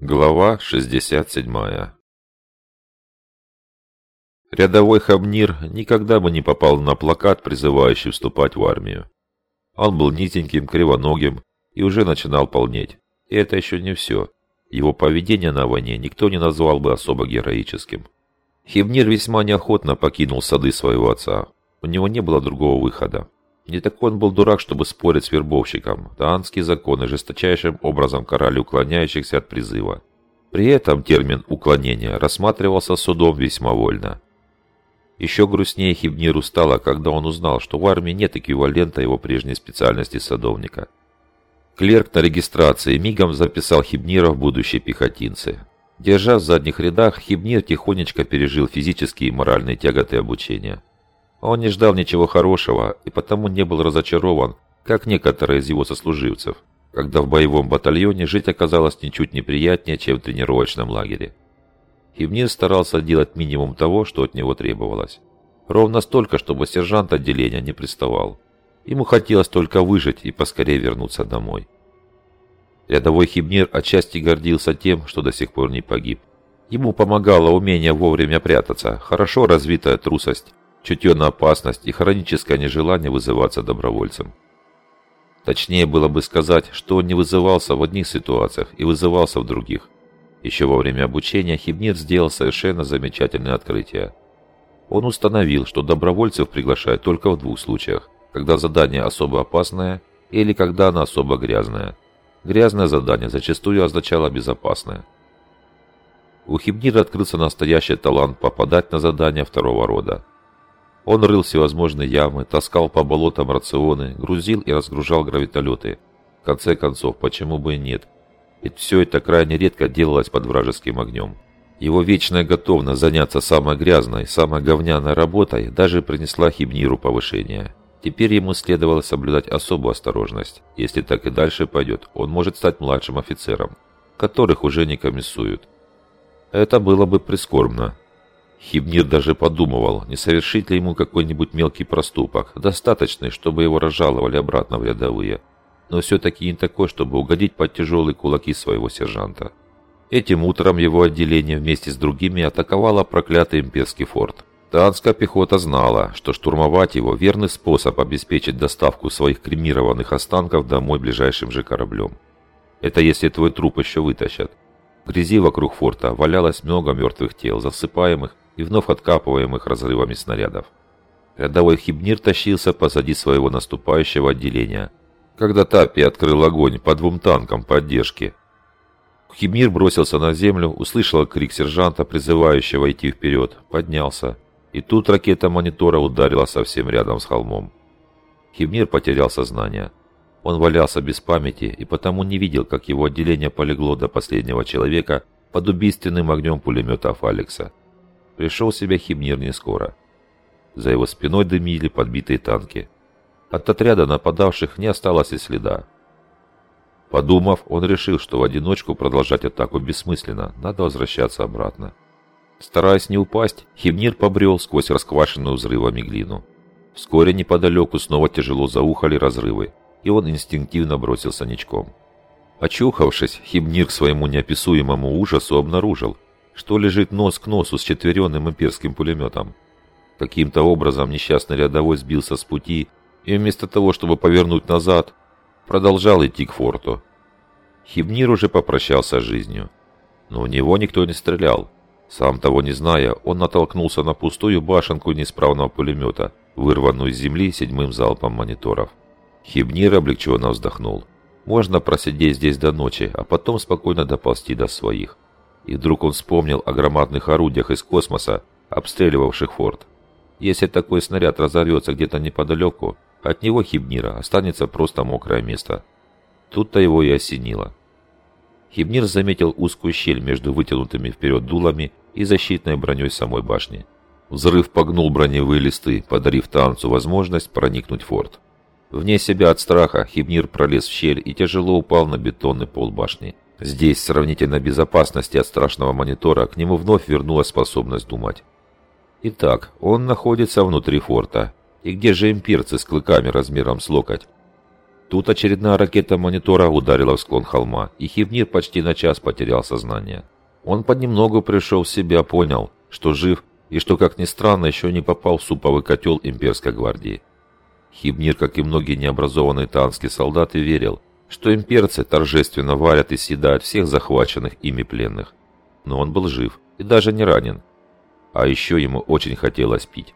Глава 67 Рядовой Хабнир никогда бы не попал на плакат, призывающий вступать в армию. Он был низеньким, кривоногим и уже начинал полнеть. И это еще не все. Его поведение на войне никто не назвал бы особо героическим. Хибнир весьма неохотно покинул сады своего отца. У него не было другого выхода. Не такой он был дурак, чтобы спорить с вербовщиком. Таанские законы жесточайшим образом карали уклоняющихся от призыва. При этом термин «уклонение» рассматривался судом весьма вольно. Еще грустнее Хибниру стало, когда он узнал, что в армии нет эквивалента его прежней специальности садовника. Клерк на регистрации мигом записал Хибнира в будущие пехотинцы. Держа в задних рядах, Хибнир тихонечко пережил физические и моральные тяготы обучения. Он не ждал ничего хорошего и потому не был разочарован, как некоторые из его сослуживцев, когда в боевом батальоне жить оказалось ничуть неприятнее, чем в тренировочном лагере. Хивнир старался делать минимум того, что от него требовалось. Ровно столько, чтобы сержант отделения не приставал. Ему хотелось только выжить и поскорее вернуться домой. Рядовой Хибнир отчасти гордился тем, что до сих пор не погиб. Ему помогало умение вовремя прятаться, хорошо развитая трусость, чутье на опасность и хроническое нежелание вызываться добровольцем. Точнее было бы сказать, что он не вызывался в одних ситуациях и вызывался в других. Еще во время обучения Хибнир сделал совершенно замечательное открытие. Он установил, что добровольцев приглашают только в двух случаях, когда задание особо опасное или когда оно особо грязное. Грязное задание зачастую означало безопасное. У Хибнира открылся настоящий талант попадать на задания второго рода. Он рыл всевозможные ямы, таскал по болотам рационы, грузил и разгружал гравитолеты. В конце концов, почему бы и нет? Ведь все это крайне редко делалось под вражеским огнем. Его вечная готовность заняться самой грязной, самой говняной работой даже принесла Хибниру повышение. Теперь ему следовало соблюдать особую осторожность. Если так и дальше пойдет, он может стать младшим офицером, которых уже не комиссуют. Это было бы прискорбно, Хибнир даже подумывал, не совершить ли ему какой-нибудь мелкий проступок, достаточный, чтобы его разжаловали обратно в рядовые, но все-таки не такой, чтобы угодить под тяжелые кулаки своего сержанта. Этим утром его отделение вместе с другими атаковало проклятый имперский форт. Танская пехота знала, что штурмовать его – верный способ обеспечить доставку своих кремированных останков домой ближайшим же кораблем. Это если твой труп еще вытащат. В грязи вокруг форта валялось много мертвых тел, засыпаемых и вновь откапываемых разрывами снарядов. Рядовой Хибнир тащился позади своего наступающего отделения, когда Тапи открыл огонь по двум танкам поддержки. Хибнир бросился на землю, услышал крик сержанта, призывающего идти вперед, поднялся. И тут ракета монитора ударила совсем рядом с холмом. Хибнир потерял сознание. Он валялся без памяти и потому не видел, как его отделение полегло до последнего человека под убийственным огнем пулеметов Алекса. Пришел в себя Химнир не скоро. За его спиной дымили подбитые танки. От отряда нападавших не осталось и следа. Подумав, он решил, что в одиночку продолжать атаку бессмысленно, надо возвращаться обратно. Стараясь не упасть, Химнир побрел сквозь расквашенную взрывами глину. Вскоре неподалеку снова тяжело заухали разрывы, и он инстинктивно бросился ничком. Очухавшись, Химнир к своему неописуемому ужасу обнаружил, что лежит нос к носу с четверенным имперским пулеметом. Каким-то образом несчастный рядовой сбился с пути и вместо того, чтобы повернуть назад, продолжал идти к форту. Хибнир уже попрощался с жизнью. Но у него никто не стрелял. Сам того не зная, он натолкнулся на пустую башенку неисправного пулемета, вырванную из земли седьмым залпом мониторов. Хибнир облегченно вздохнул. Можно просидеть здесь до ночи, а потом спокойно доползти до своих. И вдруг он вспомнил о громадных орудиях из космоса, обстреливавших форт. Если такой снаряд разорвется где-то неподалеку, от него Хибнира останется просто мокрое место. Тут-то его и осенило. Хибнир заметил узкую щель между вытянутыми вперед дулами и защитной броней самой башни. Взрыв погнул броневые листы, подарив танцу возможность проникнуть в форт. Вне себя от страха Хибнир пролез в щель и тяжело упал на бетонный пол башни. Здесь, сравнительно безопасности от страшного монитора, к нему вновь вернулась способность думать. Итак, он находится внутри форта. И где же имперцы с клыками размером с локоть? Тут очередная ракета монитора ударила в склон холма, и Хивнир почти на час потерял сознание. Он понемногу пришел в себя, понял, что жив и что, как ни странно, еще не попал в суповый котел имперской гвардии. Хибнир, как и многие необразованные танские солдаты, верил, что имперцы торжественно варят и съедают всех захваченных ими пленных. Но он был жив и даже не ранен. А еще ему очень хотелось пить.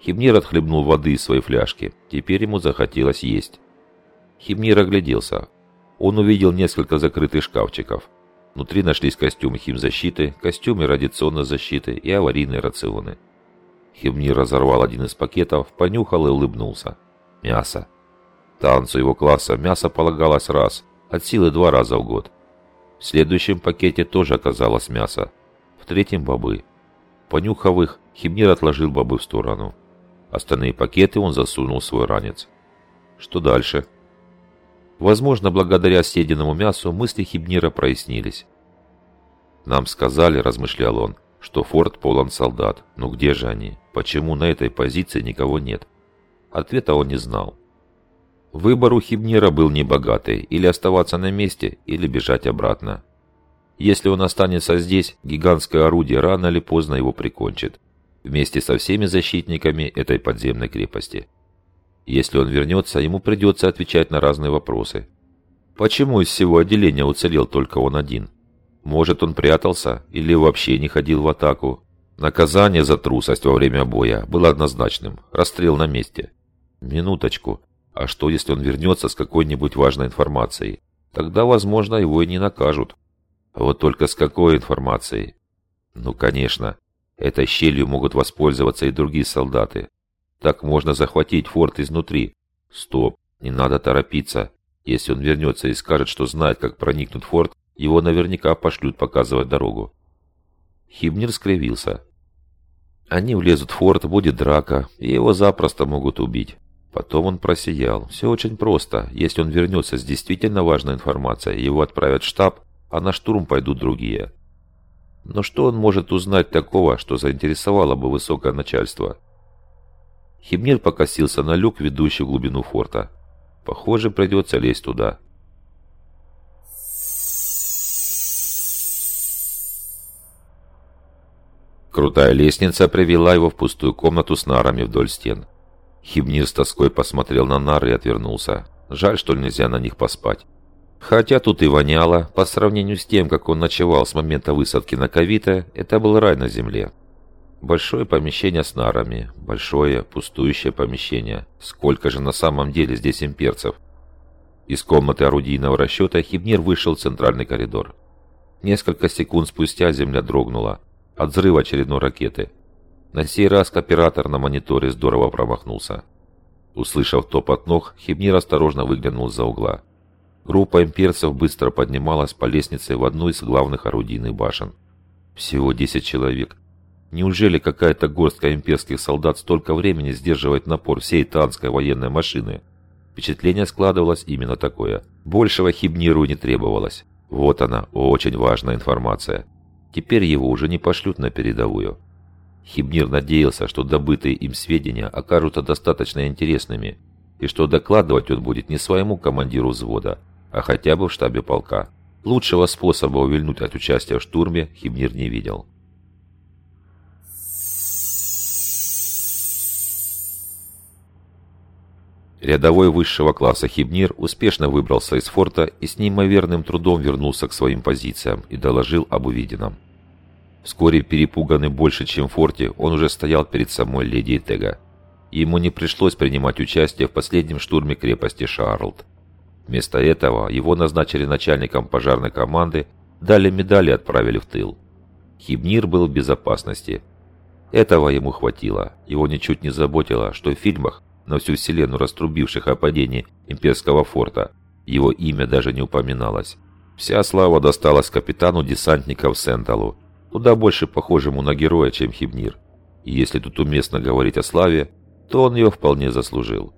Хибнир отхлебнул воды из своей фляжки. Теперь ему захотелось есть. Химнир огляделся. Он увидел несколько закрытых шкафчиков. Внутри нашлись костюмы химзащиты, костюмы радиационной защиты и аварийные рационы. Химнир разорвал один из пакетов, понюхал и улыбнулся. Мясо. Танцу его класса мясо полагалось раз, от силы два раза в год. В следующем пакете тоже оказалось мясо. В третьем – бобы. Понюхав их, Химнир отложил бобы в сторону. Остальные пакеты он засунул в свой ранец. Что дальше? Возможно, благодаря съеденному мясу мысли Хибнира прояснились. «Нам сказали», — размышлял он, — «что форт полон солдат. Но где же они? Почему на этой позиции никого нет?» Ответа он не знал. Выбор у Хибнира был небогатый, или оставаться на месте, или бежать обратно. Если он останется здесь, гигантское орудие рано или поздно его прикончит, вместе со всеми защитниками этой подземной крепости. Если он вернется, ему придется отвечать на разные вопросы. Почему из всего отделения уцелел только он один? Может, он прятался или вообще не ходил в атаку? Наказание за трусость во время боя было однозначным. Расстрел на месте. Минуточку. А что, если он вернется с какой-нибудь важной информацией? Тогда, возможно, его и не накажут. А вот только с какой информацией? Ну, конечно. Этой щелью могут воспользоваться и другие солдаты. Так можно захватить форт изнутри. Стоп, не надо торопиться. Если он вернется и скажет, что знает, как проникнуть в форт, его наверняка пошлют показывать дорогу. Хибнер скривился. Они влезут в форт, будет драка, и его запросто могут убить. Потом он просиял. Все очень просто. Если он вернется с действительно важной информацией, его отправят в штаб, а на штурм пойдут другие. Но что он может узнать такого, что заинтересовало бы высокое начальство? Химнир покосился на люк, ведущий в глубину форта. Похоже, придется лезть туда. Крутая лестница привела его в пустую комнату с нарами вдоль стен. Химнир с тоской посмотрел на нары и отвернулся. Жаль, что нельзя на них поспать. Хотя тут и воняло, по сравнению с тем, как он ночевал с момента высадки на Кавита, это был рай на земле. Большое помещение с нарами. Большое, пустующее помещение. Сколько же на самом деле здесь имперцев? Из комнаты орудийного расчета Хибнир вышел в центральный коридор. Несколько секунд спустя земля дрогнула. От взрыва очередной ракеты. На сей раз оператор на мониторе здорово промахнулся. Услышав топот ног, Хибнир осторожно выглянул за угла. Группа имперцев быстро поднималась по лестнице в одну из главных орудийных башен. Всего 10 человек. Неужели какая-то горстка имперских солдат столько времени сдерживает напор всей танской военной машины? Впечатление складывалось именно такое. Большего Хибниру не требовалось. Вот она, очень важная информация. Теперь его уже не пошлют на передовую. Хибнир надеялся, что добытые им сведения окажутся достаточно интересными, и что докладывать он будет не своему командиру взвода, а хотя бы в штабе полка. Лучшего способа увильнуть от участия в штурме Хибнир не видел. Рядовой высшего класса Хибнир успешно выбрался из форта и с неимоверным трудом вернулся к своим позициям и доложил об увиденном. Вскоре, перепуганный больше, чем в форте, он уже стоял перед самой леди Тега. Ему не пришлось принимать участие в последнем штурме крепости Шарлд. Вместо этого его назначили начальником пожарной команды, дали медали и отправили в тыл. Хибнир был в безопасности. Этого ему хватило. Его ничуть не заботило, что в фильмах на всю вселенную раструбивших о падении имперского форта. Его имя даже не упоминалось. Вся слава досталась капитану десантников Сенталу, куда больше похожему на героя, чем Хибнир. И если тут уместно говорить о славе, то он ее вполне заслужил.